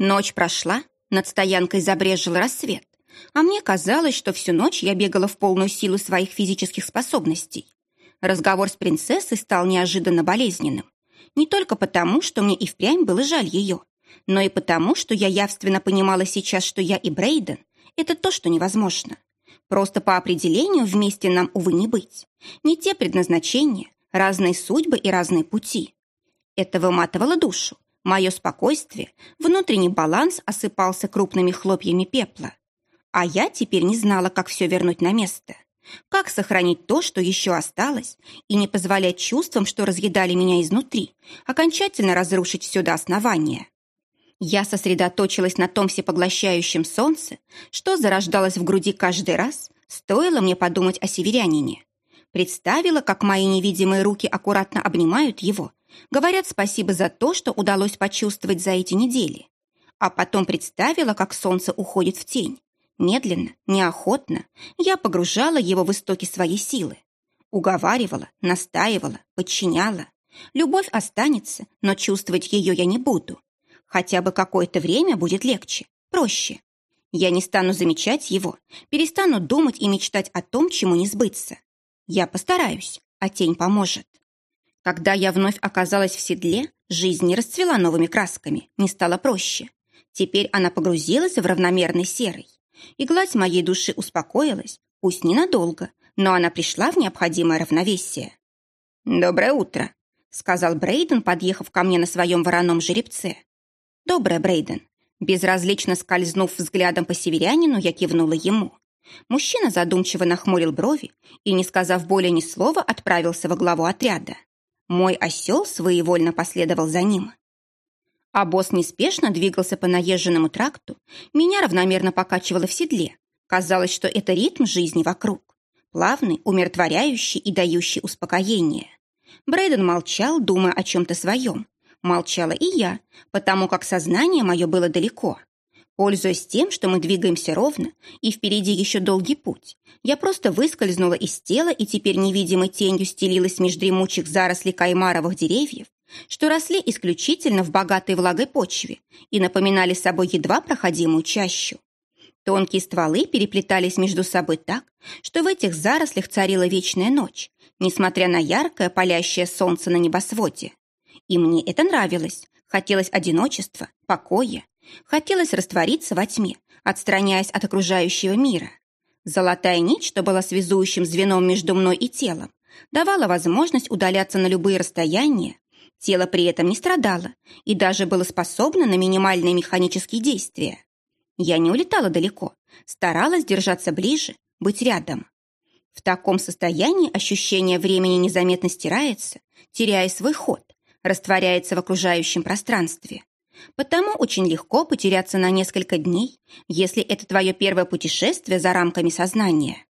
Ночь прошла, над стоянкой забрежил рассвет, а мне казалось, что всю ночь я бегала в полную силу своих физических способностей. Разговор с принцессой стал неожиданно болезненным. Не только потому, что мне и впрямь было жаль ее, но и потому, что я явственно понимала сейчас, что я и Брейден — это то, что невозможно. Просто по определению вместе нам, увы, не быть. Не те предназначения, разные судьбы и разные пути. Это выматывало душу. Мое спокойствие, внутренний баланс осыпался крупными хлопьями пепла. А я теперь не знала, как все вернуть на место. Как сохранить то, что еще осталось, и не позволять чувствам, что разъедали меня изнутри, окончательно разрушить все до основания. Я сосредоточилась на том всепоглощающем солнце, что зарождалось в груди каждый раз, стоило мне подумать о северянине. Представила, как мои невидимые руки аккуратно обнимают его, говорят спасибо за то, что удалось почувствовать за эти недели. А потом представила, как солнце уходит в тень. Медленно, неохотно я погружала его в истоки своей силы. Уговаривала, настаивала, подчиняла. Любовь останется, но чувствовать ее я не буду. Хотя бы какое-то время будет легче, проще. Я не стану замечать его, перестану думать и мечтать о том, чему не сбыться. Я постараюсь, а тень поможет. Когда я вновь оказалась в седле, жизнь не расцвела новыми красками, не стала проще. Теперь она погрузилась в равномерный серый. И гладь моей души успокоилась, пусть ненадолго, но она пришла в необходимое равновесие. «Доброе утро», — сказал Брейден, подъехав ко мне на своем вороном жеребце. «Доброе, Брейден». Безразлично скользнув взглядом по северянину, я кивнула ему. Мужчина задумчиво нахмурил брови и, не сказав более ни слова, отправился во главу отряда. Мой осел своевольно последовал за ним. А босс неспешно двигался по наезженному тракту, меня равномерно покачивало в седле. Казалось, что это ритм жизни вокруг. Плавный, умиротворяющий и дающий успокоение. Брейден молчал, думая о чем-то своем, Молчала и я, потому как сознание мое было далеко. Пользуясь тем, что мы двигаемся ровно и впереди еще долгий путь, я просто выскользнула из тела и теперь невидимой тенью стелилась меж дремучих зарослей каймаровых деревьев, что росли исключительно в богатой влагой почве и напоминали собой едва проходимую чащу. Тонкие стволы переплетались между собой так, что в этих зарослях царила вечная ночь, несмотря на яркое палящее солнце на небосводе. И мне это нравилось. Хотелось одиночества, покоя. Хотелось раствориться во тьме, отстраняясь от окружающего мира. Золотая нить, что была связующим звеном между мной и телом, давала возможность удаляться на любые расстояния. Тело при этом не страдало и даже было способно на минимальные механические действия. Я не улетала далеко, старалась держаться ближе, быть рядом. В таком состоянии ощущение времени незаметно стирается, теряя свой ход, растворяется в окружающем пространстве. Потому очень легко потеряться на несколько дней, если это твое первое путешествие за рамками сознания.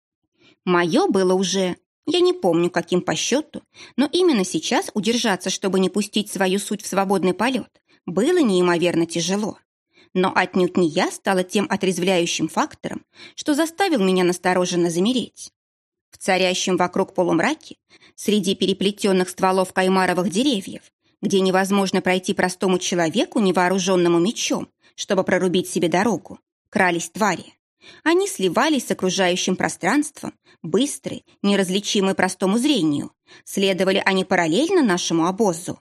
Мое было уже, я не помню, каким по счету, но именно сейчас удержаться, чтобы не пустить свою суть в свободный полет, было неимоверно тяжело. Но отнюдь не я стала тем отрезвляющим фактором, что заставил меня настороженно замереть. В царящем вокруг полумраке, среди переплетенных стволов каймаровых деревьев, где невозможно пройти простому человеку, невооруженному мечом, чтобы прорубить себе дорогу, крались твари. Они сливались с окружающим пространством, быстрые, неразличимые простому зрению. Следовали они параллельно нашему обозу.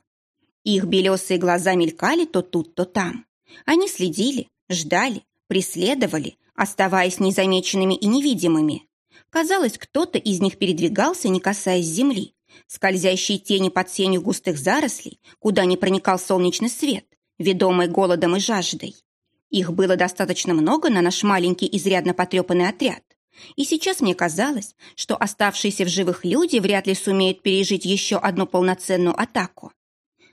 Их белесые глаза мелькали то тут, то там. Они следили, ждали, преследовали, оставаясь незамеченными и невидимыми. Казалось, кто-то из них передвигался, не касаясь земли, скользящие тени под сенью густых зарослей, куда не проникал солнечный свет, ведомый голодом и жаждой. Их было достаточно много на наш маленький изрядно потрепанный отряд. И сейчас мне казалось, что оставшиеся в живых люди вряд ли сумеют пережить еще одну полноценную атаку.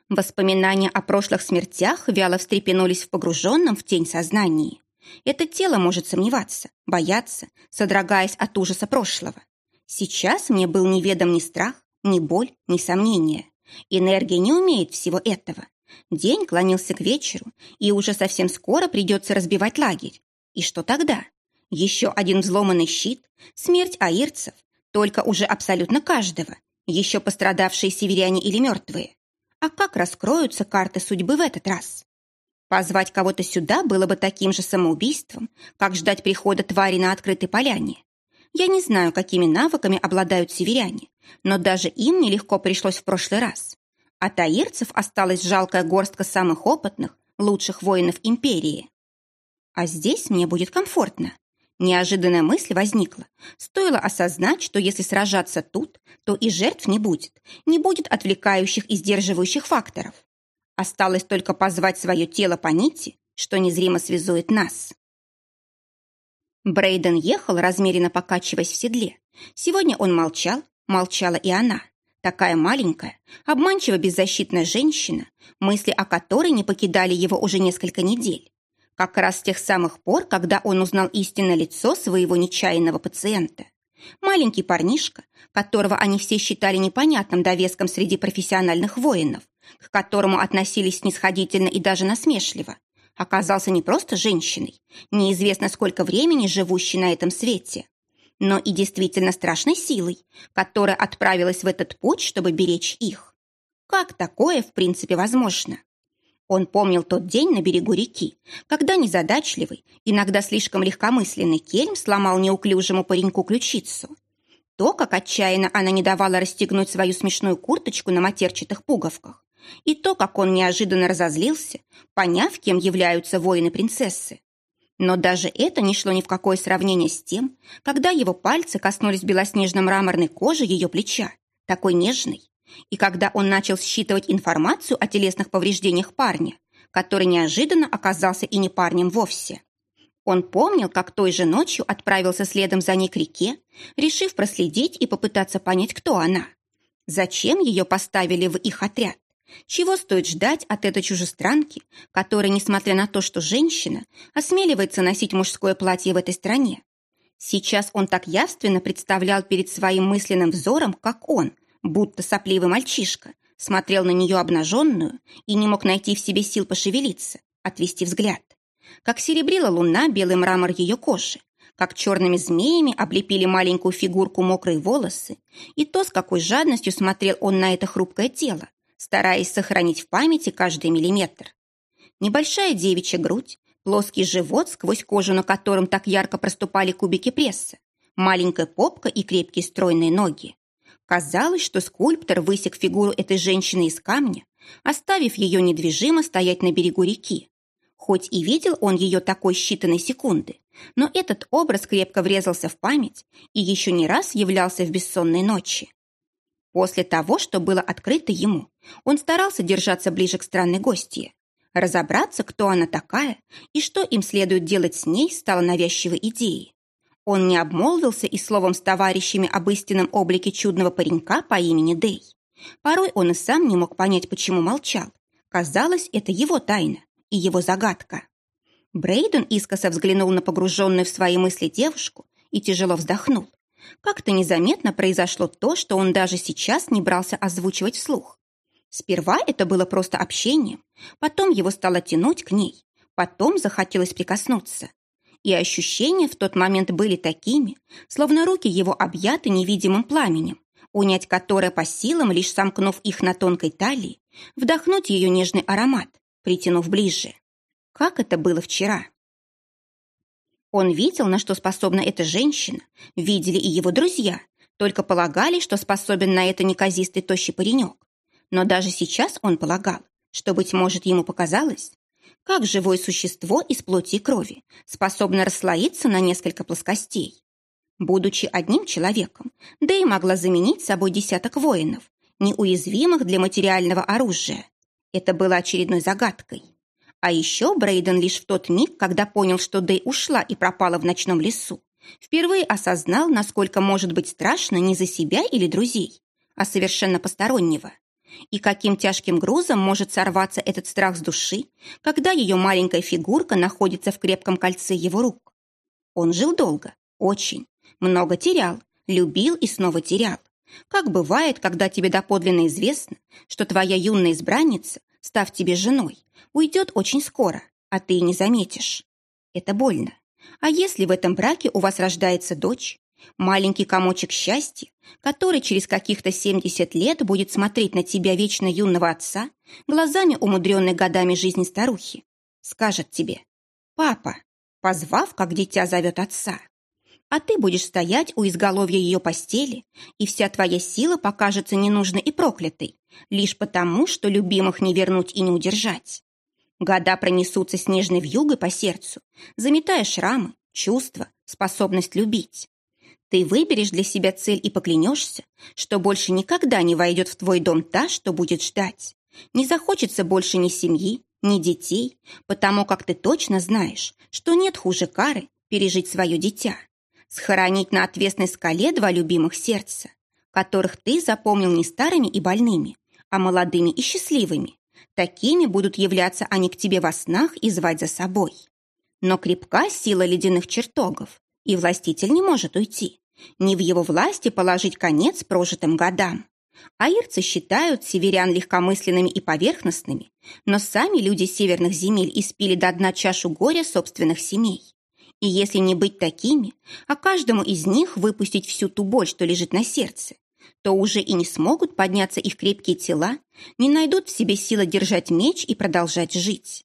Воспоминания о прошлых смертях вяло встрепенулись в погруженном в тень сознании. Это тело может сомневаться, бояться, содрогаясь от ужаса прошлого. Сейчас мне был неведом ни страх, ни боль, ни сомнения. Энергия не умеет всего этого. День клонился к вечеру, и уже совсем скоро придется разбивать лагерь. И что тогда? Еще один взломанный щит, смерть аирцев, только уже абсолютно каждого, еще пострадавшие северяне или мертвые. А как раскроются карты судьбы в этот раз? Позвать кого-то сюда было бы таким же самоубийством, как ждать прихода твари на открытой поляне. Я не знаю, какими навыками обладают северяне, но даже им нелегко пришлось в прошлый раз. А таирцев осталась жалкая горстка самых опытных, лучших воинов империи. А здесь мне будет комфортно. Неожиданная мысль возникла. Стоило осознать, что если сражаться тут, то и жертв не будет, не будет отвлекающих и сдерживающих факторов. Осталось только позвать свое тело по нити, что незримо связует нас. Брейден ехал, размеренно покачиваясь в седле. Сегодня он молчал, молчала и она. Такая маленькая, обманчиво беззащитная женщина, мысли о которой не покидали его уже несколько недель. Как раз с тех самых пор, когда он узнал истинное лицо своего нечаянного пациента. Маленький парнишка, которого они все считали непонятным довеском среди профессиональных воинов, к которому относились снисходительно и даже насмешливо, оказался не просто женщиной, неизвестно сколько времени живущей на этом свете, но и действительно страшной силой, которая отправилась в этот путь, чтобы беречь их. Как такое, в принципе, возможно? Он помнил тот день на берегу реки, когда незадачливый, иногда слишком легкомысленный Кельм сломал неуклюжему пареньку ключицу. То, как отчаянно она не давала расстегнуть свою смешную курточку на матерчатых пуговках, и то, как он неожиданно разозлился, поняв, кем являются воины-принцессы. Но даже это не шло ни в какое сравнение с тем, когда его пальцы коснулись белоснежно-мраморной кожи ее плеча, такой нежной, и когда он начал считывать информацию о телесных повреждениях парня, который неожиданно оказался и не парнем вовсе. Он помнил, как той же ночью отправился следом за ней к реке, решив проследить и попытаться понять, кто она. Зачем ее поставили в их отряд? Чего стоит ждать от этой чужестранки, которая, несмотря на то, что женщина, осмеливается носить мужское платье в этой стране? Сейчас он так явственно представлял перед своим мысленным взором, как он, будто сопливый мальчишка, смотрел на нее обнаженную и не мог найти в себе сил пошевелиться, отвести взгляд. Как серебрила луна белый мрамор ее кожи, как черными змеями облепили маленькую фигурку мокрые волосы, и то, с какой жадностью смотрел он на это хрупкое тело, стараясь сохранить в памяти каждый миллиметр. Небольшая девичья грудь, плоский живот, сквозь кожу на котором так ярко проступали кубики пресса, маленькая попка и крепкие стройные ноги. Казалось, что скульптор высек фигуру этой женщины из камня, оставив ее недвижимо стоять на берегу реки. Хоть и видел он ее такой считанной секунды, но этот образ крепко врезался в память и еще не раз являлся в бессонной ночи. После того, что было открыто ему, он старался держаться ближе к странной гостье. Разобраться, кто она такая и что им следует делать с ней, стало навязчивой идеей. Он не обмолвился и словом с товарищами об истинном облике чудного паренька по имени Дей. Порой он и сам не мог понять, почему молчал. Казалось, это его тайна и его загадка. Брейден искоса взглянул на погруженную в свои мысли девушку и тяжело вздохнул. Как-то незаметно произошло то, что он даже сейчас не брался озвучивать вслух. Сперва это было просто общением, потом его стало тянуть к ней, потом захотелось прикоснуться. И ощущения в тот момент были такими, словно руки его объяты невидимым пламенем, унять которое по силам, лишь сомкнув их на тонкой талии, вдохнуть ее нежный аромат, притянув ближе. Как это было вчера? Он видел, на что способна эта женщина, видели и его друзья, только полагали, что способен на это неказистый тощий паренек. Но даже сейчас он полагал, что, быть может, ему показалось, как живое существо из плоти и крови способно расслоиться на несколько плоскостей. Будучи одним человеком, Дэй могла заменить собой десяток воинов, неуязвимых для материального оружия. Это было очередной загадкой. А еще Брейден лишь в тот миг, когда понял, что Дэй ушла и пропала в ночном лесу, впервые осознал, насколько может быть страшно не за себя или друзей, а совершенно постороннего. И каким тяжким грузом может сорваться этот страх с души, когда ее маленькая фигурка находится в крепком кольце его рук. Он жил долго, очень, много терял, любил и снова терял. Как бывает, когда тебе доподлинно известно, что твоя юная избранница, став тебе женой, уйдет очень скоро, а ты не заметишь. Это больно. А если в этом браке у вас рождается дочь, маленький комочек счастья, который через каких-то 70 лет будет смотреть на тебя вечно юного отца глазами умудренной годами жизни старухи, скажет тебе «папа», позвав, как дитя зовет отца. А ты будешь стоять у изголовья ее постели, и вся твоя сила покажется ненужной и проклятой, лишь потому, что любимых не вернуть и не удержать. Года пронесутся снежной вьюгой по сердцу, заметая шрамы, чувства, способность любить. Ты выберешь для себя цель и поклянешься, что больше никогда не войдет в твой дом та, что будет ждать. Не захочется больше ни семьи, ни детей, потому как ты точно знаешь, что нет хуже кары пережить свое дитя. Схоронить на отвесной скале два любимых сердца, которых ты запомнил не старыми и больными, а молодыми и счастливыми, Такими будут являться они к тебе во снах и звать за собой. Но крепка сила ледяных чертогов, и властитель не может уйти. Не в его власти положить конец прожитым годам. Аирцы считают северян легкомысленными и поверхностными, но сами люди северных земель испили до дна чашу горя собственных семей. И если не быть такими, а каждому из них выпустить всю ту боль, что лежит на сердце, то уже и не смогут подняться их крепкие тела, не найдут в себе силы держать меч и продолжать жить.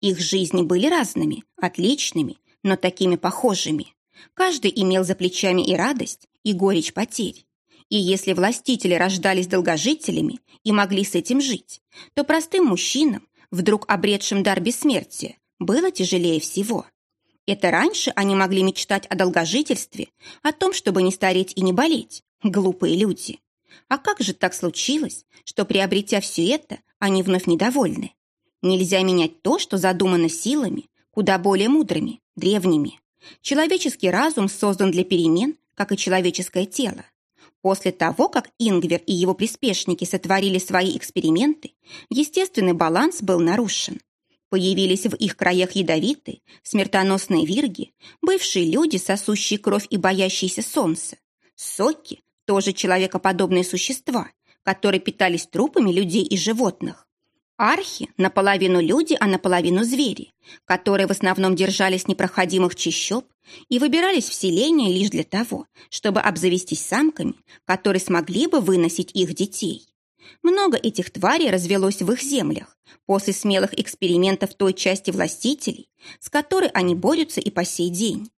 Их жизни были разными, отличными, но такими похожими. Каждый имел за плечами и радость, и горечь потерь. И если властители рождались долгожителями и могли с этим жить, то простым мужчинам, вдруг обретшим дар бессмертия, было тяжелее всего. Это раньше они могли мечтать о долгожительстве, о том, чтобы не стареть и не болеть, Глупые люди. А как же так случилось, что, приобретя все это, они вновь недовольны? Нельзя менять то, что задумано силами, куда более мудрыми, древними. Человеческий разум создан для перемен, как и человеческое тело. После того, как Ингвер и его приспешники сотворили свои эксперименты, естественный баланс был нарушен. Появились в их краях ядовитые, смертоносные вирги, бывшие люди, сосущие кровь и боящиеся солнца, соки, тоже человекоподобные существа, которые питались трупами людей и животных. Архи – наполовину люди, а наполовину звери, которые в основном держались непроходимых чащоб и выбирались в селение лишь для того, чтобы обзавестись самками, которые смогли бы выносить их детей. Много этих тварей развелось в их землях после смелых экспериментов той части властителей, с которой они борются и по сей день.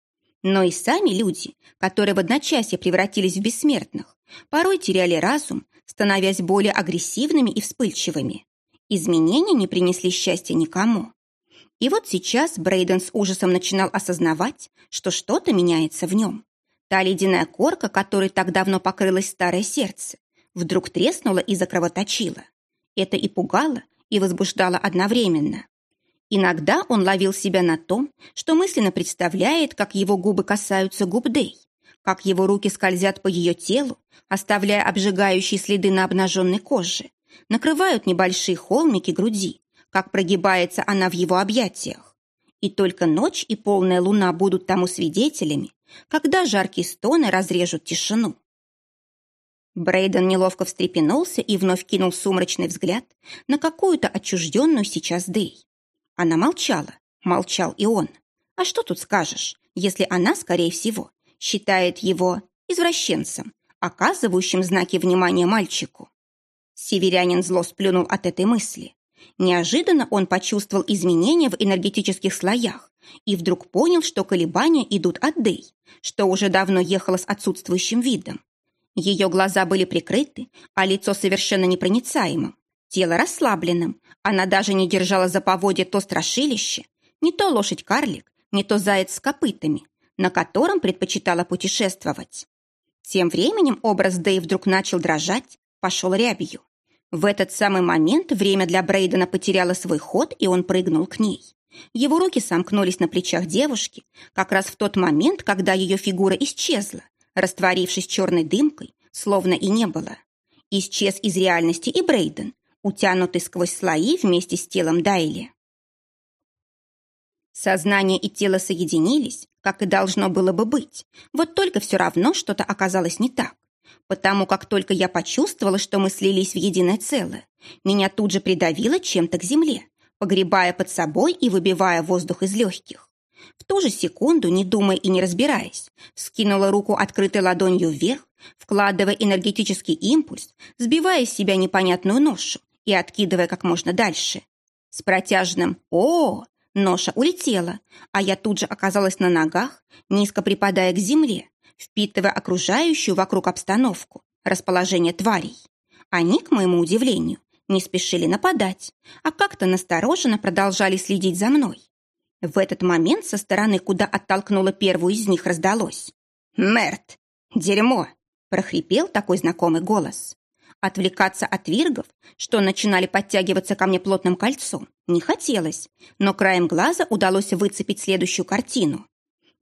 Но и сами люди, которые в одночасье превратились в бессмертных, порой теряли разум, становясь более агрессивными и вспыльчивыми. Изменения не принесли счастья никому. И вот сейчас Брейден с ужасом начинал осознавать, что что-то меняется в нем. Та ледяная корка, которой так давно покрылось старое сердце, вдруг треснула и закровоточила. Это и пугало, и возбуждало одновременно. Иногда он ловил себя на том, что мысленно представляет, как его губы касаются губ Дэй, как его руки скользят по ее телу, оставляя обжигающие следы на обнаженной коже, накрывают небольшие холмики груди, как прогибается она в его объятиях. И только ночь и полная луна будут тому свидетелями, когда жаркие стоны разрежут тишину. Брейден неловко встрепенулся и вновь кинул сумрачный взгляд на какую-то отчужденную сейчас Дэй. Она молчала, молчал и он. А что тут скажешь, если она, скорее всего, считает его извращенцем, оказывающим знаки внимания мальчику? Северянин зло сплюнул от этой мысли. Неожиданно он почувствовал изменения в энергетических слоях и вдруг понял, что колебания идут от Дэй, что уже давно ехала с отсутствующим видом. Ее глаза были прикрыты, а лицо совершенно непроницаемым, тело расслабленным, она даже не держала за поводья то страшилище, не то лошадь-карлик, не то заяц с копытами, на котором предпочитала путешествовать. Тем временем образ Дэй вдруг начал дрожать, пошел рябью. В этот самый момент время для Брейдена потеряло свой ход, и он прыгнул к ней. Его руки сомкнулись на плечах девушки, как раз в тот момент, когда ее фигура исчезла, растворившись черной дымкой, словно и не было. Исчез из реальности и Брейден, утянутый сквозь слои вместе с телом Дайли. Сознание и тело соединились, как и должно было бы быть. Вот только все равно что-то оказалось не так. Потому как только я почувствовала, что мы слились в единое целое, меня тут же придавило чем-то к земле, погребая под собой и выбивая воздух из легких. В ту же секунду, не думая и не разбираясь, скинула руку открытой ладонью вверх, вкладывая энергетический импульс, сбивая с себя непонятную ношу и откидывая как можно дальше. С протяжным «О!» Ноша улетела, а я тут же оказалась на ногах, низко припадая к земле, впитывая окружающую вокруг обстановку, расположение тварей. Они, к моему удивлению, не спешили нападать, а как-то настороженно продолжали следить за мной. В этот момент со стороны, куда оттолкнула первую из них, раздалось. «Мерт! Дерьмо!» – прохрипел такой знакомый голос. Отвлекаться от виргов, что начинали подтягиваться ко мне плотным кольцом, не хотелось, но краем глаза удалось выцепить следующую картину.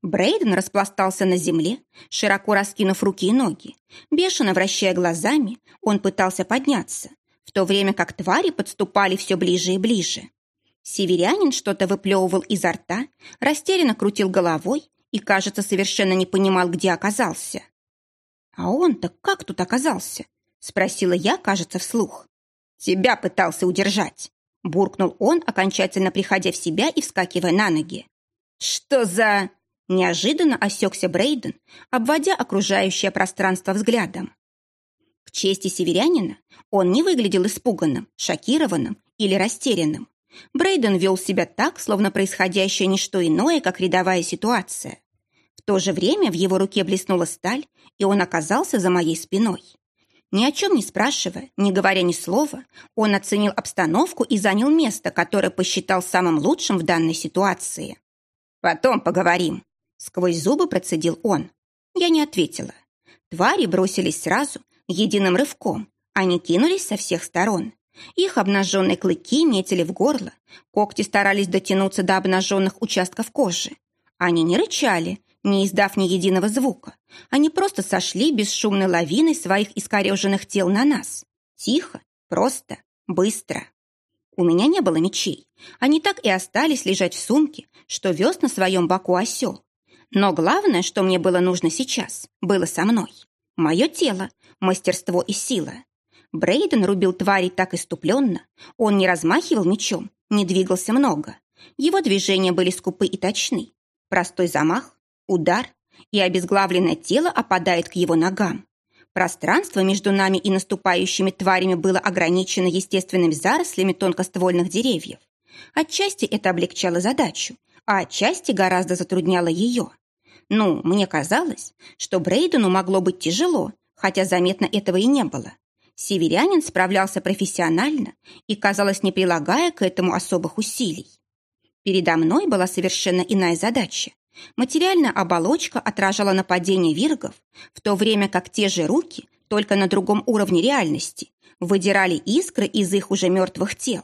Брейден распластался на земле, широко раскинув руки и ноги. Бешено вращая глазами, он пытался подняться, в то время как твари подступали все ближе и ближе. Северянин что-то выплевывал изо рта, растерянно крутил головой и, кажется, совершенно не понимал, где оказался. «А он-то как тут оказался?» — спросила я, кажется, вслух. «Тебя пытался удержать», — буркнул он, окончательно приходя в себя и вскакивая на ноги. «Что за...» Неожиданно осекся Брейден, обводя окружающее пространство взглядом. К чести северянина он не выглядел испуганным, шокированным или растерянным. Брейден вел себя так, словно происходящее не что иное, как рядовая ситуация. В то же время в его руке блеснула сталь, и он оказался за моей спиной. Ни о чем не спрашивая, не говоря ни слова, он оценил обстановку и занял место, которое посчитал самым лучшим в данной ситуации. «Потом поговорим», Сквозь зубы процедил он. Я не ответила. Твари бросились сразу, единым рывком. Они кинулись со всех сторон. Их обнаженные клыки метили в горло, когти старались дотянуться до обнаженных участков кожи. Они не рычали, не издав ни единого звука. Они просто сошли бесшумной лавиной своих искореженных тел на нас. Тихо, просто, быстро. У меня не было мечей. Они так и остались лежать в сумке, что вез на своем боку осел. Но главное, что мне было нужно сейчас, было со мной. Мое тело, мастерство и сила. Брейден рубил тварей так иступленно. Он не размахивал мечом, не двигался много. Его движения были скупы и точны. Простой замах, удар, и обезглавленное тело опадает к его ногам. Пространство между нами и наступающими тварями было ограничено естественными зарослями тонкоствольных деревьев. Отчасти это облегчало задачу, а отчасти гораздо затрудняло ее. Ну, мне казалось, что Брейдену могло быть тяжело, хотя заметно этого и не было. Северянин справлялся профессионально и, казалось, не прилагая к этому особых усилий. Передо мной была совершенно иная задача. Материальная оболочка отражала нападение виргов, в то время как те же руки, только на другом уровне реальности, выдирали искры из их уже мертвых тел.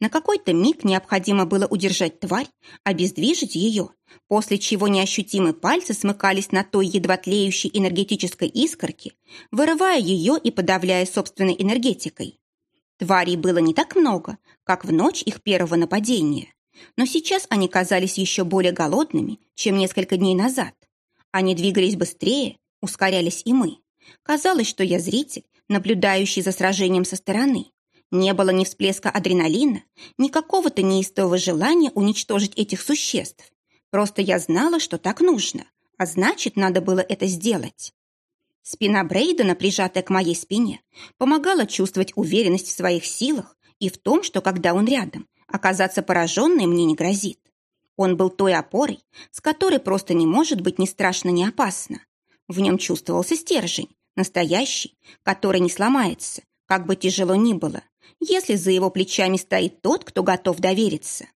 На какой-то миг необходимо было удержать тварь, обездвижить ее, после чего неощутимые пальцы смыкались на той едва тлеющей энергетической искорке, вырывая ее и подавляя собственной энергетикой. Тварей было не так много, как в ночь их первого нападения, но сейчас они казались еще более голодными, чем несколько дней назад. Они двигались быстрее, ускорялись и мы. Казалось, что я зритель, наблюдающий за сражением со стороны, не было ни всплеска адреналина, ни какого-то неистового желания уничтожить этих существ. Просто я знала, что так нужно, а значит, надо было это сделать. Спина Брейдена, прижатая к моей спине, помогала чувствовать уверенность в своих силах и в том, что когда он рядом, оказаться пораженной мне не грозит. Он был той опорой, с которой просто не может быть ни страшно, ни опасно. В нем чувствовался стержень, настоящий, который не сломается, как бы тяжело ни было, если за его плечами стоит тот, кто готов довериться.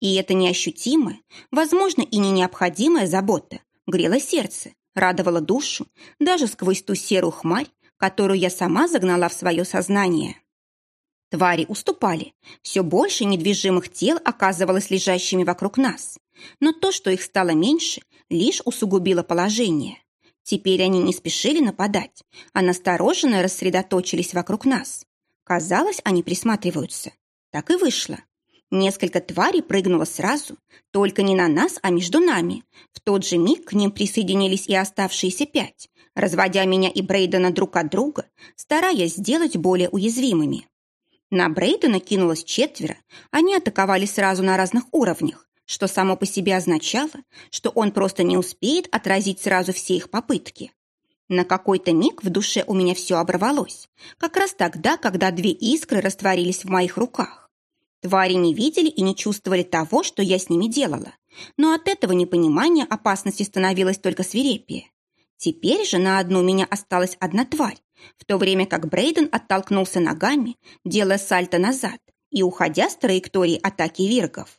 И это неощутимая, возможно, и не необходимая забота грела сердце, радовала душу, даже сквозь ту серую хмарь, которую я сама загнала в свое сознание. Твари уступали. Все больше недвижимых тел оказывалось лежащими вокруг нас. Но то, что их стало меньше, лишь усугубило положение. Теперь они не спешили нападать, а настороженно рассредоточились вокруг нас. Казалось, они присматриваются. Так и вышло. Несколько тварей прыгнуло сразу, только не на нас, а между нами. В тот же миг к ним присоединились и оставшиеся пять, разводя меня и Брейдена друг от друга, стараясь сделать более уязвимыми. На Брейдена кинулось четверо, они атаковали сразу на разных уровнях, что само по себе означало, что он просто не успеет отразить сразу все их попытки. На какой-то миг в душе у меня все оборвалось, как раз тогда, когда две искры растворились в моих руках. Твари не видели и не чувствовали того, что я с ними делала. Но от этого непонимания опасности становилось только свирепее. Теперь же на одну меня осталась одна тварь, в то время как Брейден оттолкнулся ногами, делая сальто назад и уходя с траектории атаки виргов.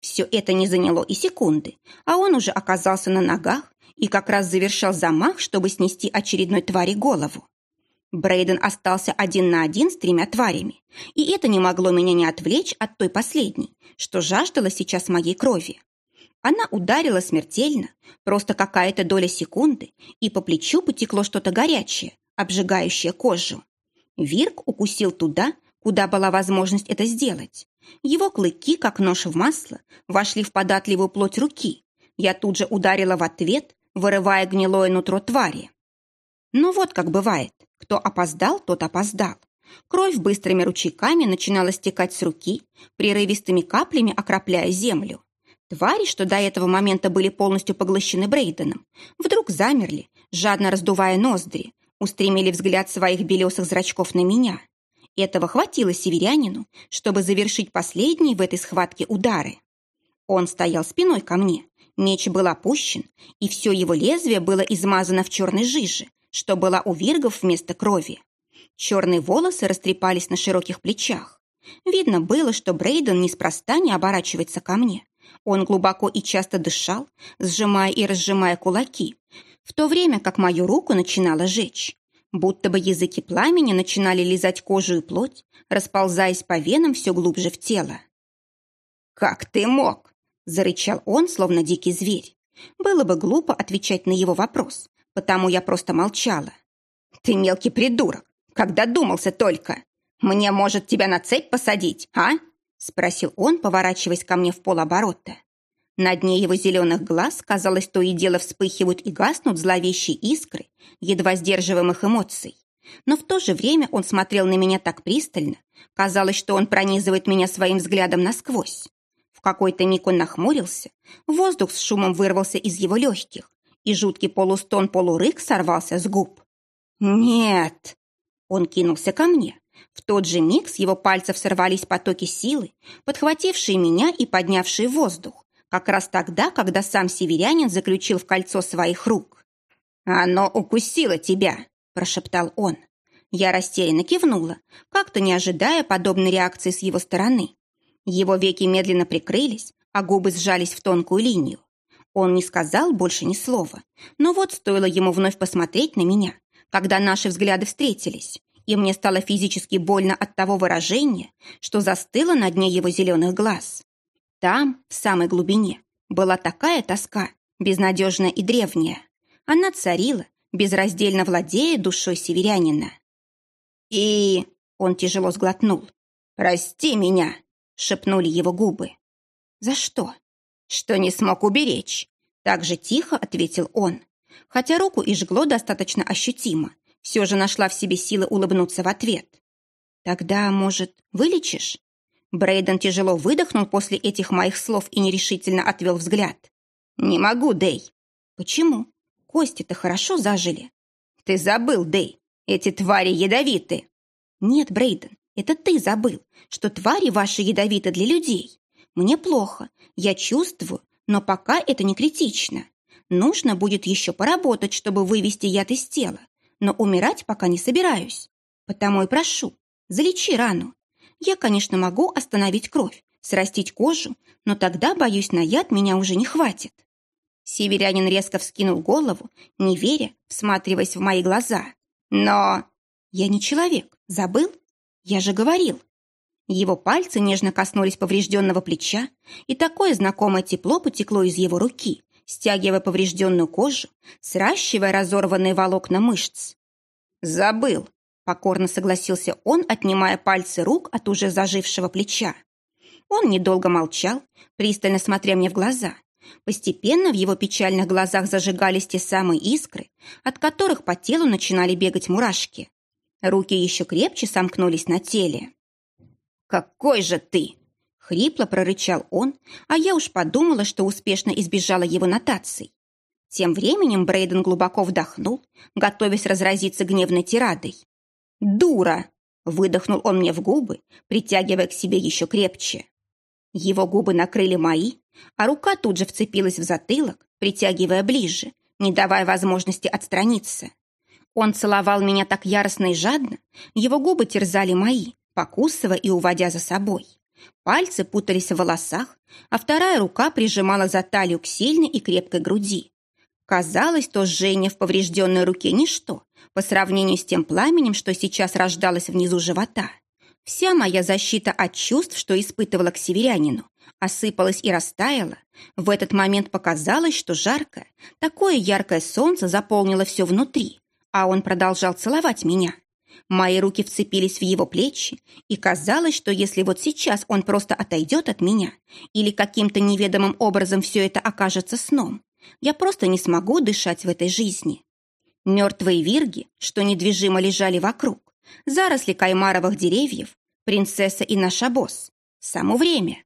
Все это не заняло и секунды, а он уже оказался на ногах и как раз завершал замах, чтобы снести очередной твари голову. Брейден остался один на один с тремя тварями, и это не могло меня не отвлечь от той последней, что жаждала сейчас моей крови. Она ударила смертельно, просто какая-то доля секунды, и по плечу потекло что-то горячее, обжигающее кожу. Вирк укусил туда, куда была возможность это сделать. Его клыки, как нож в масло, вошли в податливую плоть руки. Я тут же ударила в ответ, вырывая гнилое нутро твари. Ну вот как бывает, кто опоздал, тот опоздал. Кровь быстрыми ручейками начинала стекать с руки, прерывистыми каплями окропляя землю. Твари, что до этого момента были полностью поглощены Брейденом, вдруг замерли, жадно раздувая ноздри, устремили взгляд своих белесых зрачков на меня. Этого хватило северянину, чтобы завершить последние в этой схватке удары. Он стоял спиной ко мне, меч был опущен, и все его лезвие было измазано в черной жиже, что была у виргов вместо крови. Черные волосы растрепались на широких плечах. Видно было, что Брейден неспроста не оборачивается ко мне, он глубоко и часто дышал, сжимая и разжимая кулаки, в то время как мою руку начинало жечь. Будто бы языки пламени начинали лизать кожу и плоть, расползаясь по венам все глубже в тело. «Как ты мог?» – зарычал он, словно дикий зверь. Было бы глупо отвечать на его вопрос, потому я просто молчала. «Ты мелкий придурок! Когда думался только! Мне, может, тебя на цепь посадить, а? Спросил он, поворачиваясь ко мне в полоборота. На дне его зеленых глаз, казалось, то и дело вспыхивают и гаснут зловещие искры, едва сдерживаемых эмоций. Но в то же время он смотрел на меня так пристально, казалось, что он пронизывает меня своим взглядом насквозь. В какой-то миг он нахмурился, воздух с шумом вырвался из его легких, и жуткий полустон-полурык сорвался с губ. «Нет!» Он кинулся ко мне, в тот же миг с его пальцев сорвались потоки силы, подхватившие меня и поднявшие воздух, как раз тогда, когда сам северянин заключил в кольцо своих рук. «Оно укусило тебя», – прошептал он. Я растерянно кивнула, как-то не ожидая подобной реакции с его стороны. Его веки медленно прикрылись, а губы сжались в тонкую линию. Он не сказал больше ни слова, но вот стоило ему вновь посмотреть на меня, когда наши взгляды встретились, и мне стало физически больно от того выражения, что застыло на дне его зеленых глаз. Там, в самой глубине, была такая тоска, безнадежная и древняя. Она царила, безраздельно владея душой северянина. «И...» — он тяжело сглотнул. «Прости меня!» — шепнули его губы. «За что?» «Что не смог уберечь!» Так же тихо ответил он, хотя руку и жгло достаточно ощутимо, все же нашла в себе силы улыбнуться в ответ. «Тогда, может, вылечишь?» Брейден тяжело выдохнул после этих моих слов и нерешительно отвел взгляд. «Не могу, Дэй». «Почему? Кости-то хорошо зажили». «Ты забыл, Дэй. Эти твари ядовиты». «Нет, Брейден, это ты забыл, что твари ваши ядовиты для людей. Мне плохо, я чувствую, но пока это не критично. Нужно будет еще поработать, чтобы вывести яд из тела но умирать пока не собираюсь. Потому и прошу, залечи рану. Я, конечно, могу остановить кровь, срастить кожу, но тогда, боюсь, на яд меня уже не хватит. Северянин резко вскинул голову, не веря, всматриваясь в мои глаза. Но я не человек, забыл? Я же говорил. Его пальцы нежно коснулись поврежденного плеча, и такое знакомое тепло потекло из его руки, стягивая поврежденную кожу, сращивая разорванные волокна мышц. «Забыл», — покорно согласился он, отнимая пальцы рук от уже зажившего плеча. Он недолго молчал, пристально смотря мне в глаза. Постепенно в его печальных глазах зажигались те самые искры, от которых по телу начинали бегать мурашки. Руки еще крепче сомкнулись на теле. «Какой же ты!» Хрипло прорычал он, а я уж подумала, что успешно избежала его нотаций. Тем временем Брейден глубоко вдохнул, готовясь разразиться гневной тирадой. «Дура!» Выдохнул он мне в губы, притягивая к себе еще крепче. Его губы накрыли мои, а рука тут же вцепилась в затылок, притягивая ближе, не давая возможности отстраниться. Он целовал меня так яростно и жадно, его губы терзали мои, покусывая и уводя за собой. Пальцы путались в волосах, а вторая рука прижимала за талию к сильной и крепкой груди. Казалось, то жжение в поврежденной руке ничто по сравнению с тем пламенем, что сейчас рождалось внизу живота. Вся моя защита от чувств, что испытывала к северянину, осыпалась и растаяла. В этот момент показалось, что жаркое, такое яркое солнце заполнило все внутри, а он продолжал целовать меня. Мои руки вцепились в его плечи, и казалось, что если вот сейчас он просто отойдет от меня или каким-то неведомым образом все это окажется сном, я просто не смогу дышать в этой жизни. Мертвые вирги, что недвижимо лежали вокруг, заросли каймаровых деревьев, принцесса и наша босс. Само время.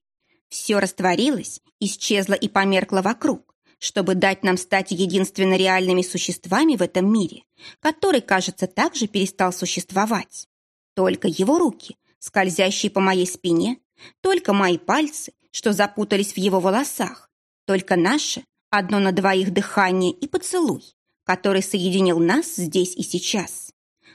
Все растворилось, исчезло и померкло вокруг, чтобы дать нам стать единственно реальными существами в этом мире, который, кажется, также перестал существовать. Только его руки, скользящие по моей спине, только мои пальцы, что запутались в его волосах, только наше, одно на двоих дыхание и поцелуй, который соединил нас здесь и сейчас.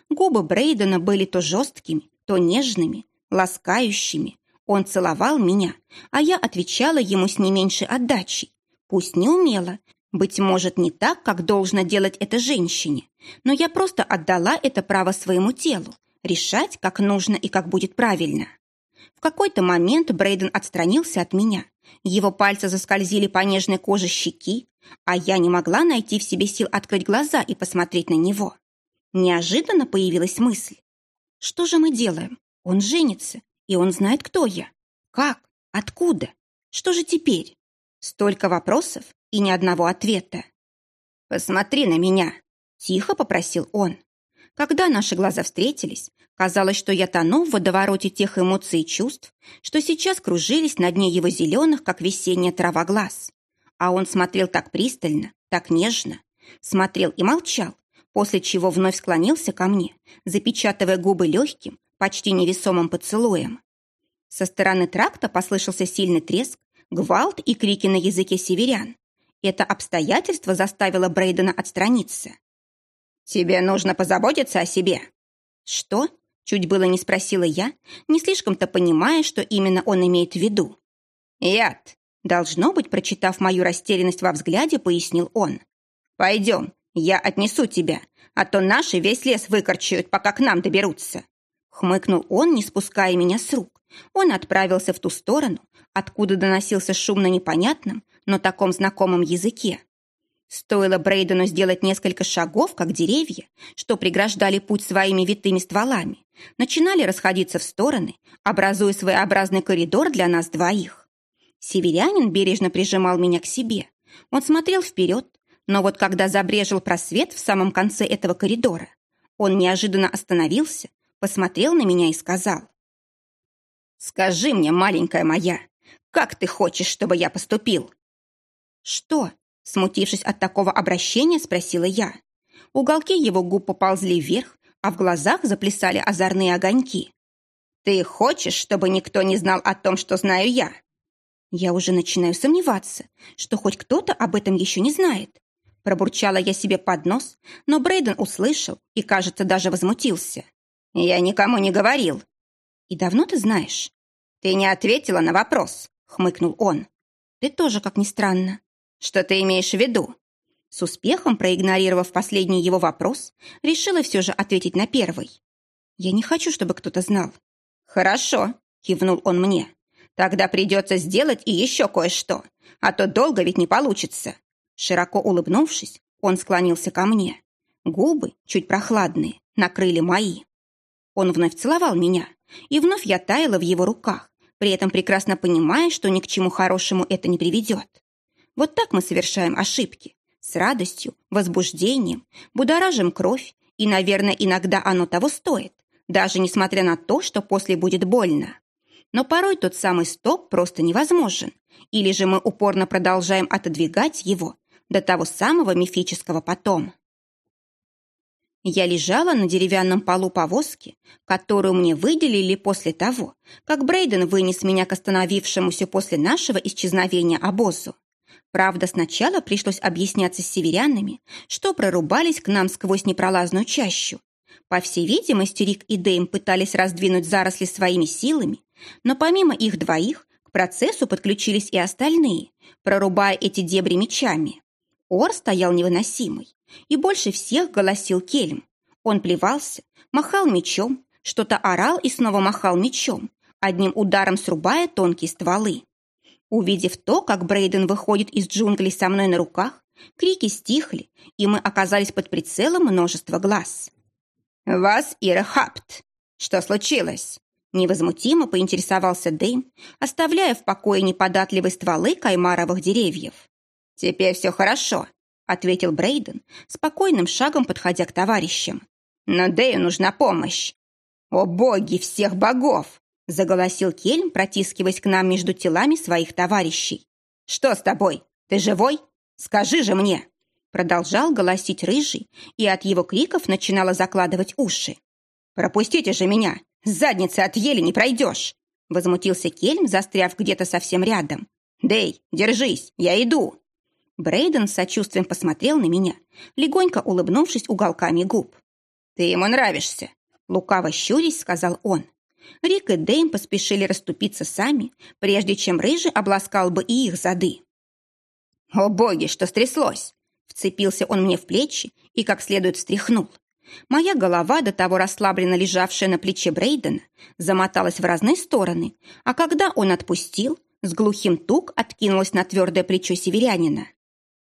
Губы Брейдена были то жесткими, то нежными, ласкающими. Он целовал меня, а я отвечала ему с не меньшей отдачей, Пусть не умела, быть может, не так, как должно делать это женщине, но я просто отдала это право своему телу, решать, как нужно и как будет правильно. В какой-то момент Брейден отстранился от меня. Его пальцы заскользили по нежной коже щеки, а я не могла найти в себе сил открыть глаза и посмотреть на него. Неожиданно появилась мысль. Что же мы делаем? Он женится, и он знает, кто я. Как? Откуда? Что же теперь? Столько вопросов и ни одного ответа. «Посмотри на меня!» – тихо попросил он. Когда наши глаза встретились, казалось, что я тону в водовороте тех эмоций и чувств, что сейчас кружились на дне его зеленых, как весенняя трава глаз. А он смотрел так пристально, так нежно, смотрел и молчал, после чего вновь склонился ко мне, запечатывая губы легким, почти невесомым поцелуем. Со стороны тракта послышался сильный треск, гвалт и крики на языке северян. Это обстоятельство заставило Брейдена отстраниться. «Тебе нужно позаботиться о себе». «Что?» – чуть было не спросила я, не слишком-то понимая, что именно он имеет в виду. «Яд», – должно быть, прочитав мою растерянность во взгляде, пояснил он. «Пойдем, я отнесу тебя, а то наши весь лес выкорчуют, пока к нам доберутся». Хмыкнул он, не спуская меня с рук. Он отправился в ту сторону, откуда доносился шум на непонятном, но таком знакомом языке. Стоило Брейдену сделать несколько шагов, как деревья, что преграждали путь своими витыми стволами, начинали расходиться в стороны, образуя своеобразный коридор для нас двоих. Северянин бережно прижимал меня к себе. Он смотрел вперед, но вот когда забрежил просвет в самом конце этого коридора, он неожиданно остановился, посмотрел на меня и сказал. «Скажи мне, маленькая моя, как ты хочешь, чтобы я поступил?» «Что?» – смутившись от такого обращения, спросила я. Уголки его губ поползли вверх, а в глазах заплясали озорные огоньки. «Ты хочешь, чтобы никто не знал о том, что знаю я?» Я уже начинаю сомневаться, что хоть кто-то об этом еще не знает. Пробурчала я себе под нос, но Брейден услышал и, кажется, даже возмутился. «Я никому не говорил». «И давно ты знаешь?» «Ты не ответила на вопрос хмыкнул он. Ты тоже, как ни странно. Что ты имеешь в виду? С успехом, проигнорировав последний его вопрос, решила все же ответить на первый. Я не хочу, чтобы кто-то знал. Хорошо, кивнул он мне. Тогда придется сделать и еще кое-что, а то долго ведь не получится. Широко улыбнувшись, он склонился ко мне. Губы, чуть прохладные, накрыли мои. Он вновь целовал меня, и вновь я таяла в его руках, при этом прекрасно понимая, что ни к чему хорошему это не приведет. Вот так мы совершаем ошибки. С радостью, возбуждением, будоражим кровь, и, наверное, иногда оно того стоит, даже несмотря на то, что после будет больно. Но порой тот самый стоп просто невозможен, или же мы упорно продолжаем отодвигать его до того самого мифического потом. Я лежала на деревянном полу повозки, которую мне выделили после того, как Брейден вынес меня к остановившемуся после нашего исчезновения обозу. Правда, сначала пришлось объясняться с северянами, что прорубались к нам сквозь непролазную чащу. По всей видимости, Рик и Дэйм пытались раздвинуть заросли своими силами, но помимо их двоих к процессу подключились и остальные, прорубая эти дебри мечами. Ор стоял невыносимый, и больше всех голосил Кельм. Он плевался, махал мечом, что-то орал и снова махал мечом, одним ударом срубая тонкие стволы. Увидев то, как Брейден выходит из джунглей со мной на руках, крики стихли, и мы оказались под прицелом множества глаз. «Вас Ирахапт! Что случилось?» Невозмутимо поинтересовался Дэйм, оставляя в покое неподатливые стволы каймаровых деревьев. «Теперь все хорошо», — ответил Брейден, спокойным шагом подходя к товарищам. «Но Дэю нужна помощь». «О боги всех богов!» — заголосил Кельм, протискиваясь к нам между телами своих товарищей. «Что с тобой? Ты живой? Скажи же мне!» Продолжал голосить рыжий, и от его криков начинало закладывать уши. «Пропустите же меня! С задницы от ели не пройдешь!» Возмутился Кельм, застряв где-то совсем рядом. «Дэй, держись, я иду!» Брейден с сочувствием посмотрел на меня, легонько улыбнувшись уголками губ. «Ты ему нравишься!» Лукаво щурясь, сказал он. Рик и Дэйм поспешили расступиться сами, прежде чем Рыжий обласкал бы и их зады. «О боги, что стряслось!» Вцепился он мне в плечи и как следует встряхнул. Моя голова, до того расслабленно лежавшая на плече Брейдена, замоталась в разные стороны, а когда он отпустил, с глухим тук откинулась на твердое плечо северянина.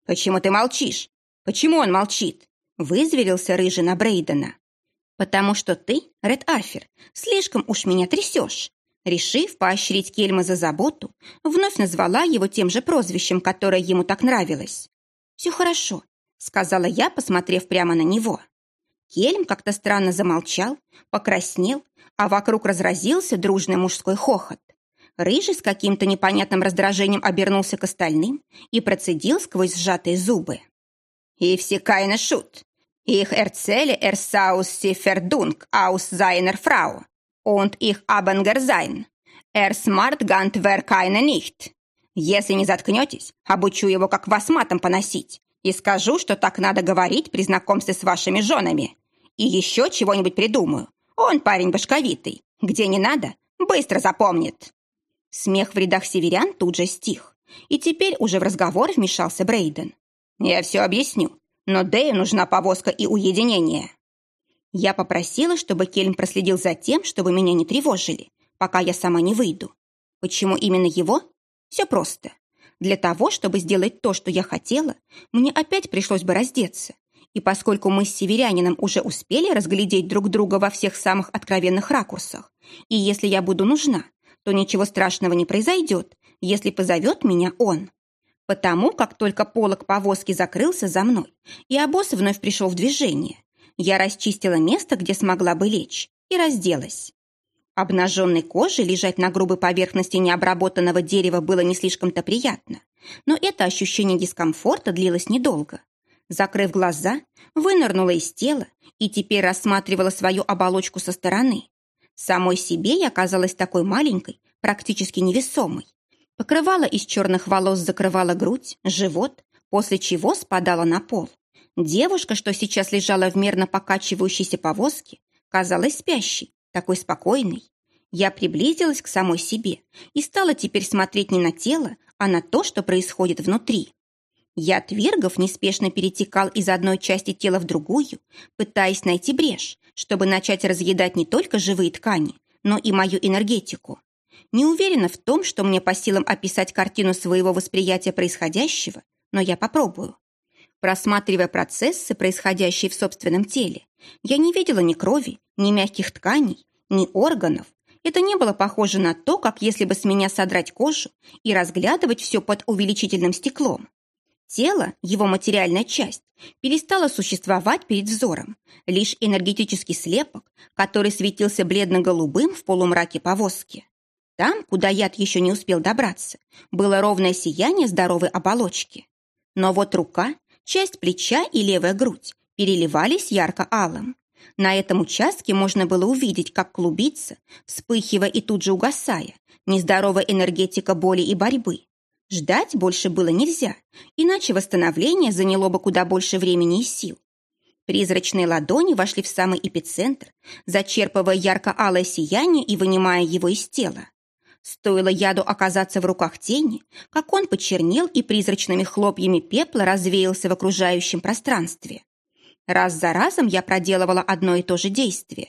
«Почему ты молчишь? Почему он молчит?» Вызверился рыжий на Брейдена. «Потому что ты, Ред Афер, слишком уж меня трясешь». Решив поощрить Кельма за заботу, вновь назвала его тем же прозвищем, которое ему так нравилось. «Все хорошо», — сказала я, посмотрев прямо на него. Кельм как-то странно замолчал, покраснел, а вокруг разразился дружный мужской хохот. Рыжий с каким-то непонятным раздражением обернулся к остальным и процедил сквозь сжатые зубы. «И все шут. Их эрцеле эрсаус си фердунг аус зайнер фрау. Und их абангерзайн. Er smart гант вер кайна нихт. Если не заткнетесь, обучу его, как вас матом поносить, и скажу, что так надо говорить при знакомстве с вашими женами. И еще чего-нибудь придумаю. Он парень башковитый. Где не надо, быстро запомнит». Смех в рядах северян тут же стих. И теперь уже в разговор вмешался Брейден. «Я все объясню, но Дэю нужна повозка и уединение». Я попросила, чтобы Кельм проследил за тем, чтобы меня не тревожили, пока я сама не выйду. Почему именно его? Все просто. Для того, чтобы сделать то, что я хотела, мне опять пришлось бы раздеться. И поскольку мы с северянином уже успели разглядеть друг друга во всех самых откровенных ракурсах, и если я буду нужна, то ничего страшного не произойдет, если позовет меня он. Потому как только полок повозки закрылся за мной, и обоз вновь пришел в движение, я расчистила место, где смогла бы лечь, и разделась. Обнаженной коже лежать на грубой поверхности необработанного дерева было не слишком-то приятно, но это ощущение дискомфорта длилось недолго. Закрыв глаза, вынырнула из тела и теперь рассматривала свою оболочку со стороны. Самой себе я оказалась такой маленькой, практически невесомой. Покрывала из черных волос закрывала грудь, живот, после чего спадала на пол. Девушка, что сейчас лежала в мерно покачивающейся повозке, казалась спящей, такой спокойный. Я приблизилась к самой себе и стала теперь смотреть не на тело, а на то, что происходит внутри. Яд виргов неспешно перетекал из одной части тела в другую, пытаясь найти брешь, чтобы начать разъедать не только живые ткани, но и мою энергетику. Не уверена в том, что мне по силам описать картину своего восприятия происходящего, но я попробую. Просматривая процессы, происходящие в собственном теле, я не видела ни крови, ни мягких тканей, ни органов. Это не было похоже на то, как если бы с меня содрать кожу и разглядывать все под увеличительным стеклом. Тело, его материальная часть, перестало существовать перед взором. Лишь энергетический слепок, который светился бледно-голубым в полумраке повозки. Там, куда яд еще не успел добраться, было ровное сияние здоровой оболочки. Но вот рука часть плеча и левая грудь переливались ярко-алым. На этом участке можно было увидеть, как клубится, вспыхивая и тут же угасая, нездоровая энергетика боли и борьбы. Ждать больше было нельзя, иначе восстановление заняло бы куда больше времени и сил. Призрачные ладони вошли в самый эпицентр, зачерпывая ярко-алое сияние и вынимая его из тела. Стоило яду оказаться в руках тени, как он почернел и призрачными хлопьями пепла развеялся в окружающем пространстве. Раз за разом я проделывала одно и то же действие.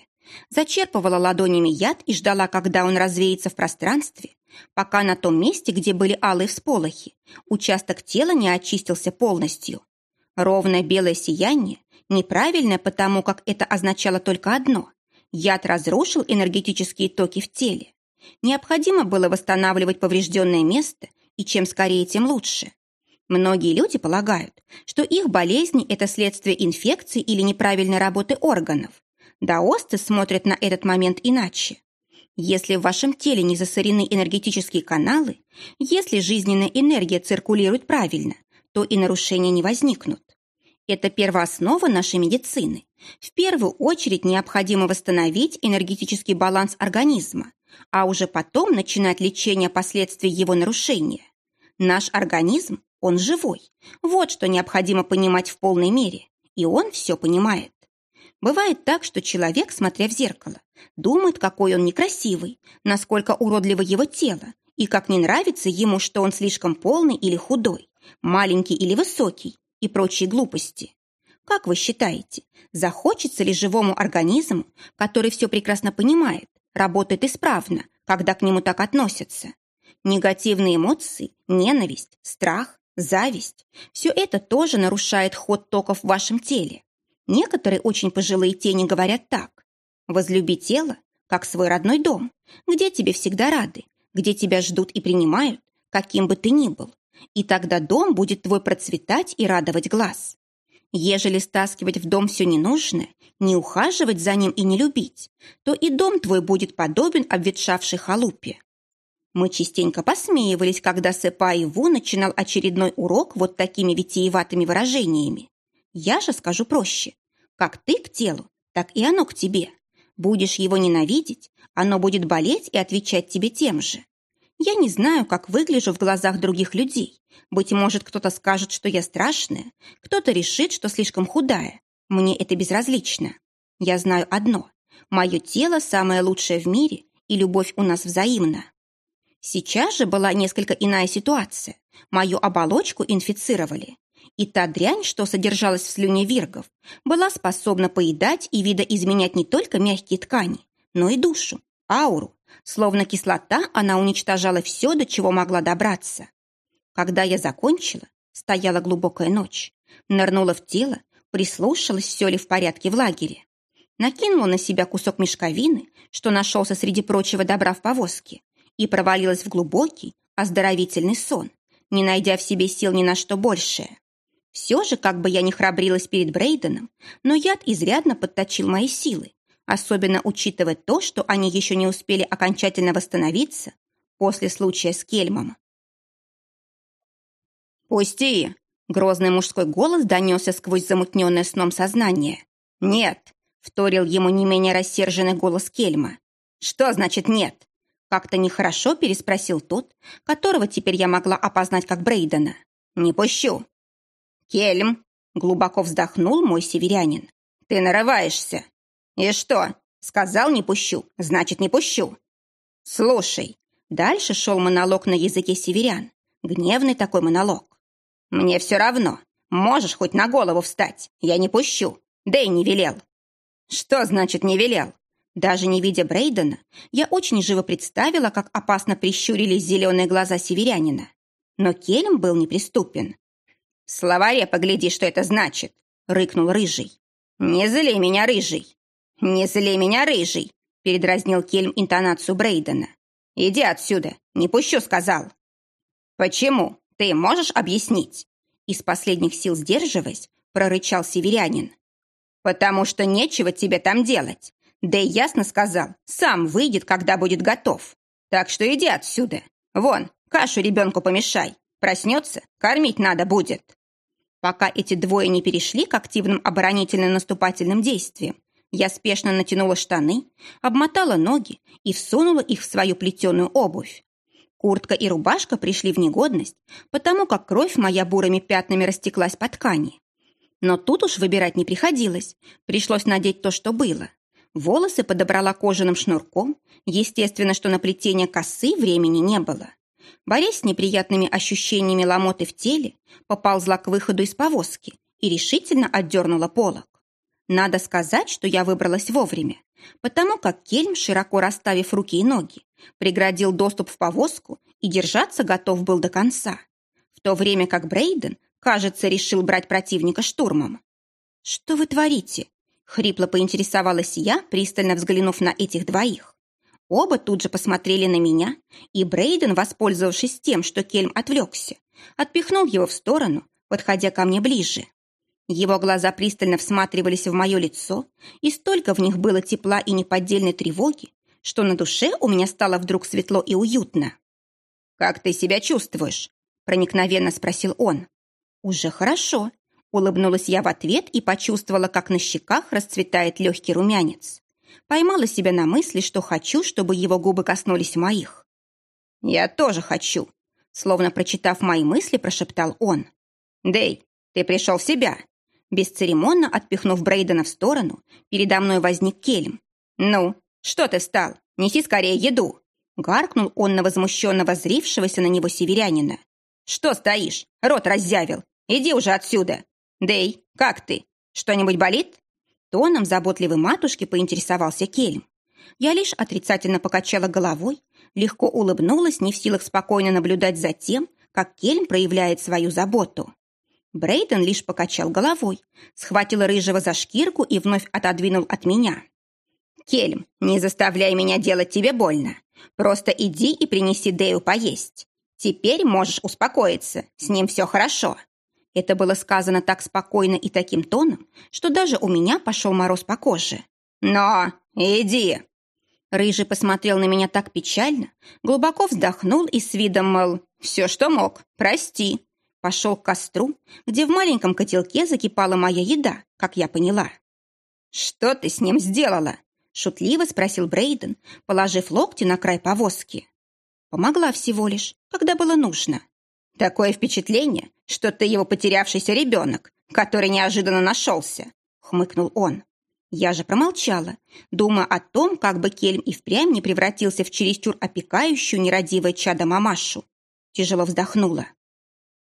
Зачерпывала ладонями яд и ждала, когда он развеется в пространстве, пока на том месте, где были алые всполохи, участок тела не очистился полностью. Ровное белое сияние, неправильное потому, как это означало только одно – яд разрушил энергетические токи в теле. Необходимо было восстанавливать поврежденное место, и чем скорее, тем лучше. Многие люди полагают, что их болезни – это следствие инфекции или неправильной работы органов. Даосцы смотрят на этот момент иначе. Если в вашем теле не засорены энергетические каналы, если жизненная энергия циркулирует правильно, то и нарушения не возникнут. Это первооснова нашей медицины. В первую очередь необходимо восстановить энергетический баланс организма, а уже потом начинать лечение последствий его нарушения. Наш организм он живой. Вот что необходимо понимать в полной мере. И он все понимает. Бывает так, что человек, смотря в зеркало, думает, какой он некрасивый, насколько уродливо его тело, и как не нравится ему, что он слишком полный или худой, маленький или высокий, и прочие глупости. Как вы считаете, захочется ли живому организму, который все прекрасно понимает, работает исправно, когда к нему так относятся? Негативные эмоции, ненависть, страх, зависть – все это тоже нарушает ход токов в вашем теле. Некоторые очень пожилые тени говорят так. Возлюби тело, как свой родной дом, где тебе всегда рады, где тебя ждут и принимают, каким бы ты ни был. И тогда дом будет твой процветать и радовать глаз. Ежели стаскивать в дом все ненужное, не ухаживать за ним и не любить, то и дом твой будет подобен обветшавшей халупе. Мы частенько посмеивались, когда Сэпа Ву начинал очередной урок вот такими витиеватыми выражениями. Я же скажу проще. Как ты к телу, так и оно к тебе. Будешь его ненавидеть, оно будет болеть и отвечать тебе тем же. Я не знаю, как выгляжу в глазах других людей. Быть может, кто-то скажет, что я страшная, кто-то решит, что слишком худая. Мне это безразлично. Я знаю одно. Мое тело самое лучшее в мире, и любовь у нас взаимна. Сейчас же была несколько иная ситуация. Мою оболочку инфицировали. И та дрянь, что содержалась в слюне виргов, была способна поедать и видоизменять не только мягкие ткани, но и душу, ауру. Словно кислота, она уничтожала все, до чего могла добраться. Когда я закончила, стояла глубокая ночь. Нырнула в тело, прислушалась, все ли в порядке в лагере. Накинула на себя кусок мешковины, что нашелся среди прочего добра в повозке, и провалилась в глубокий, оздоровительный сон, не найдя в себе сил ни на что большее. Все же, как бы я ни храбрилась перед Брейденом, но яд изрядно подточил мои силы, особенно учитывая то, что они еще не успели окончательно восстановиться после случая с Кельмом. «Пусти!» — грозный мужской голос донесся сквозь замутненное сном сознание. «Нет!» — вторил ему не менее рассерженный голос Кельма. «Что значит нет? Как-то нехорошо переспросил тот, которого теперь я могла опознать как Брейдена. «Не пущу». «Кельм», — глубоко вздохнул мой северянин. «Ты нарываешься». «И что? Сказал не пущу, значит, не пущу». «Слушай». Дальше шел монолог на языке северян. Гневный такой монолог. «Мне все равно. Можешь хоть на голову встать. Я не пущу. Да и не велел». «Что значит не велел? Даже не видя Брейдена, я очень живо представила, как опасно прищурились зеленые глаза северянина. Но Кельм был неприступен. «В словаре погляди, что это значит!» — рыкнул Рыжий. «Не зли меня, Рыжий!» «Не зли меня, Рыжий!» — передразнил Кельм интонацию Брейдена. «Иди отсюда! Не пущу!» — сказал. «Почему? Ты можешь объяснить?» Из последних сил сдерживаясь, прорычал северянин. «Потому что нечего тебе там делать. Да и ясно сказал, сам выйдет, когда будет готов. Так что иди отсюда. Вон, кашу ребенку помешай. Проснется, кормить надо будет. Пока эти двое не перешли к активным оборонительно-наступательным действиям, я спешно натянула штаны, обмотала ноги и всунула их в свою плетеную обувь. Куртка и рубашка пришли в негодность, потому как кровь моя бурыми пятнами растеклась по ткани. Но тут уж выбирать не приходилось, пришлось надеть то, что было. Волосы подобрала кожаным шнурком, естественно, что на плетение косы времени не было. Борясь с неприятными ощущениями ломоты в теле, поползла к выходу из повозки и решительно отдернула полок. Надо сказать, что я выбралась вовремя, потому как Кельм, широко расставив руки и ноги, преградил доступ в повозку и держаться готов был до конца, в то время как Брейден, кажется, решил брать противника штурмом. «Что вы творите?» — хрипло поинтересовалась я, пристально взглянув на этих двоих. Оба тут же посмотрели на меня, и Брейден, воспользовавшись тем, что Кельм отвлекся, отпихнул его в сторону, подходя ко мне ближе. Его глаза пристально всматривались в мое лицо, и столько в них было тепла и неподдельной тревоги, что на душе у меня стало вдруг светло и уютно. «Как ты себя чувствуешь?» – проникновенно спросил он. «Уже хорошо», – улыбнулась я в ответ и почувствовала, как на щеках расцветает легкий румянец. Поймала себя на мысли, что хочу, чтобы его губы коснулись моих. «Я тоже хочу», – словно прочитав мои мысли, прошептал он. «Дэй, ты пришел в себя. Бесцеремонно отпихнув Брейдена в сторону, передо мной возник Кельм. «Ну, что ты встал? Неси скорее еду!» Гаркнул он на возмущенно возрившегося на него северянина. «Что стоишь? Рот раззявил. Иди уже отсюда. Дэй, как ты? Что-нибудь болит?» Тоном заботливой матушки поинтересовался Кельм. Я лишь отрицательно покачала головой, легко улыбнулась, не в силах спокойно наблюдать за тем, как Кельм проявляет свою заботу. Брейден лишь покачал головой, схватил рыжего за шкирку и вновь отодвинул от меня. «Кельм, не заставляй меня делать тебе больно. Просто иди и принеси Дэю поесть. Теперь можешь успокоиться, с ним все хорошо». Это было сказано так спокойно и таким тоном, что даже у меня пошел мороз по коже. «Но иди!» Рыжий посмотрел на меня так печально, глубоко вздохнул и с видом, мол, «Все, что мог, прости», пошел к костру, где в маленьком котелке закипала моя еда, как я поняла. «Что ты с ним сделала?» – шутливо спросил Брейден, положив локти на край повозки. Помогла всего лишь, когда было нужно. Такое впечатление, что ты его потерявшийся ребенок, который неожиданно нашелся, хмыкнул он. Я же промолчала, думая о том, как бы Кельм и впрямь не превратился в чересчур опекающую нерадивое чадо мамашу. Тяжело вздохнула.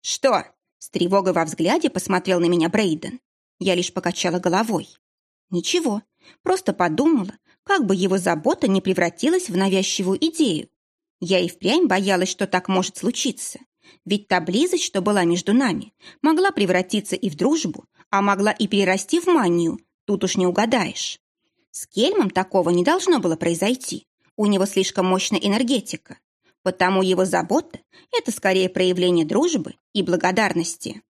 «Что?» — с тревогой во взгляде посмотрел на меня Брейден. Я лишь покачала головой. «Ничего, просто подумала, как бы его забота не превратилась в навязчивую идею. Я и впрямь боялась, что так может случиться. Ведь та близость, что была между нами, могла превратиться и в дружбу, а могла и перерасти в манию, тут уж не угадаешь. С Кельмом такого не должно было произойти. У него слишком мощная энергетика. Потому его забота – это скорее проявление дружбы и благодарности.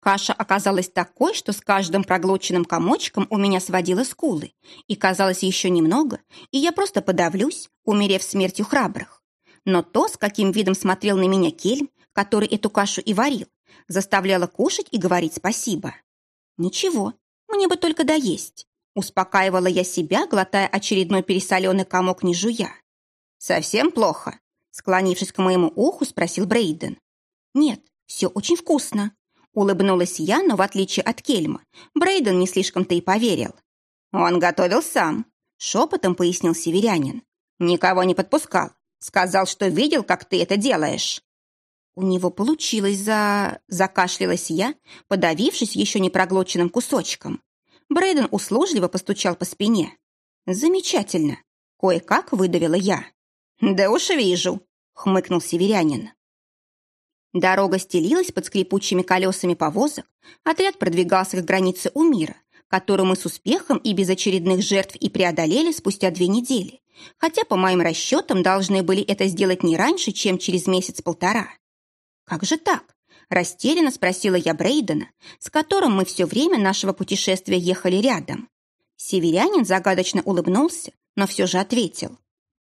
Каша оказалась такой, что с каждым проглоченным комочком у меня сводило скулы, и казалось еще немного, и я просто подавлюсь, умерев смертью храбрых. Но то, с каким видом смотрел на меня Кельм, который эту кашу и варил, заставляло кушать и говорить спасибо. Ничего, мне бы только доесть. Успокаивала я себя, глотая очередной пересоленный комок не жуя. «Совсем плохо?» Склонившись к моему уху, спросил Брейден. «Нет, все очень вкусно». Улыбнулась я, но в отличие от Кельма, Брейден не слишком-то и поверил. «Он готовил сам», — шепотом пояснил северянин. «Никого не подпускал. Сказал, что видел, как ты это делаешь». У него получилось за... Закашлялась я, подавившись еще не проглоченным кусочком. Брейден услужливо постучал по спине. «Замечательно!» Кое-как выдавила я. «Да уж вижу», — хмыкнул северянин. Дорога стелилась под скрипучими колесами повозок, отряд продвигался к границе у мира, которую мы с успехом и без очередных жертв и преодолели спустя две недели, хотя, по моим расчетам, должны были это сделать не раньше, чем через месяц-полтора. «Как же так?» – растерянно спросила я Брейдена, с которым мы все время нашего путешествия ехали рядом. Северянин загадочно улыбнулся, но все же ответил.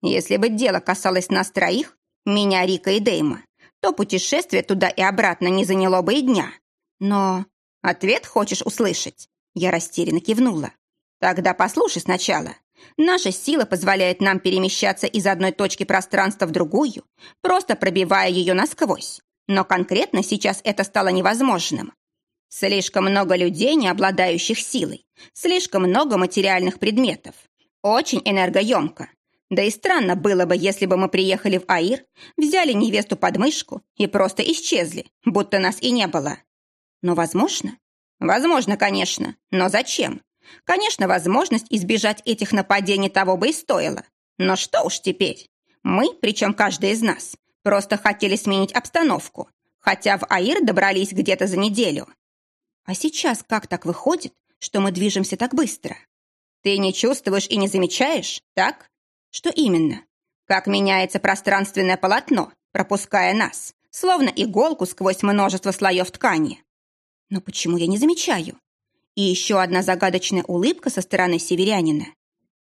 Если бы дело касалось нас троих, меня, Рика и Дейма, то путешествие туда и обратно не заняло бы и дня. Но ответ хочешь услышать? Я растерянно кивнула. Тогда послушай сначала. Наша сила позволяет нам перемещаться из одной точки пространства в другую, просто пробивая ее насквозь. Но конкретно сейчас это стало невозможным. Слишком много людей, не обладающих силой. Слишком много материальных предметов. Очень энергоемко. Да и странно было бы, если бы мы приехали в Аир, взяли невесту под мышку и просто исчезли, будто нас и не было. Но возможно? Возможно, конечно. Но зачем? Конечно, возможность избежать этих нападений того бы и стоило. Но что уж теперь? Мы, причем каждый из нас, просто хотели сменить обстановку, хотя в Аир добрались где-то за неделю. А сейчас как так выходит, что мы движемся так быстро? Ты не чувствуешь и не замечаешь, так? Что именно? Как меняется пространственное полотно, пропуская нас, словно иголку сквозь множество слоев ткани. Но почему я не замечаю? И еще одна загадочная улыбка со стороны северянина.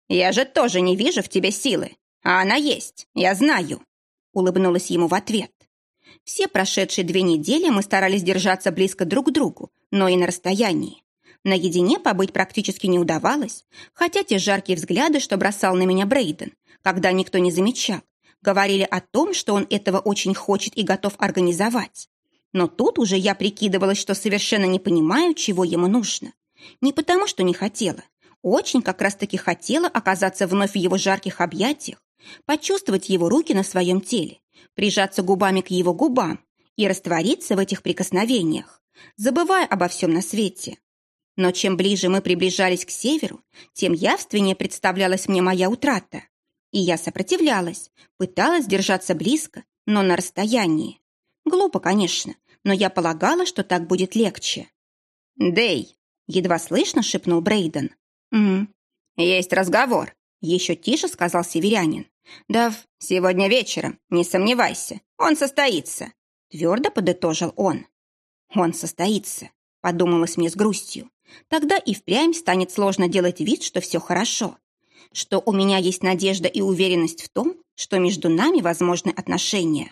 «Я же тоже не вижу в тебе силы, а она есть, я знаю», улыбнулась ему в ответ. Все прошедшие две недели мы старались держаться близко друг к другу, но и на расстоянии. Наедине побыть практически не удавалось, хотя те жаркие взгляды, что бросал на меня Брейден, когда никто не замечал, говорили о том, что он этого очень хочет и готов организовать. Но тут уже я прикидывалась, что совершенно не понимаю, чего ему нужно. Не потому, что не хотела. Очень как раз-таки хотела оказаться вновь в его жарких объятиях, почувствовать его руки на своем теле, прижаться губами к его губам и раствориться в этих прикосновениях, забывая обо всем на свете. Но чем ближе мы приближались к северу, тем явственнее представлялась мне моя утрата. И я сопротивлялась, пыталась держаться близко, но на расстоянии. Глупо, конечно, но я полагала, что так будет легче. «Дэй!» — едва слышно шепнул Брейден. «Угу. Есть разговор», — еще тише сказал северянин. «Да, сегодня вечером, не сомневайся, он состоится», — твердо подытожил он. «Он состоится», — подумалось мне с грустью. «Тогда и впрямь станет сложно делать вид, что все хорошо что у меня есть надежда и уверенность в том, что между нами возможны отношения.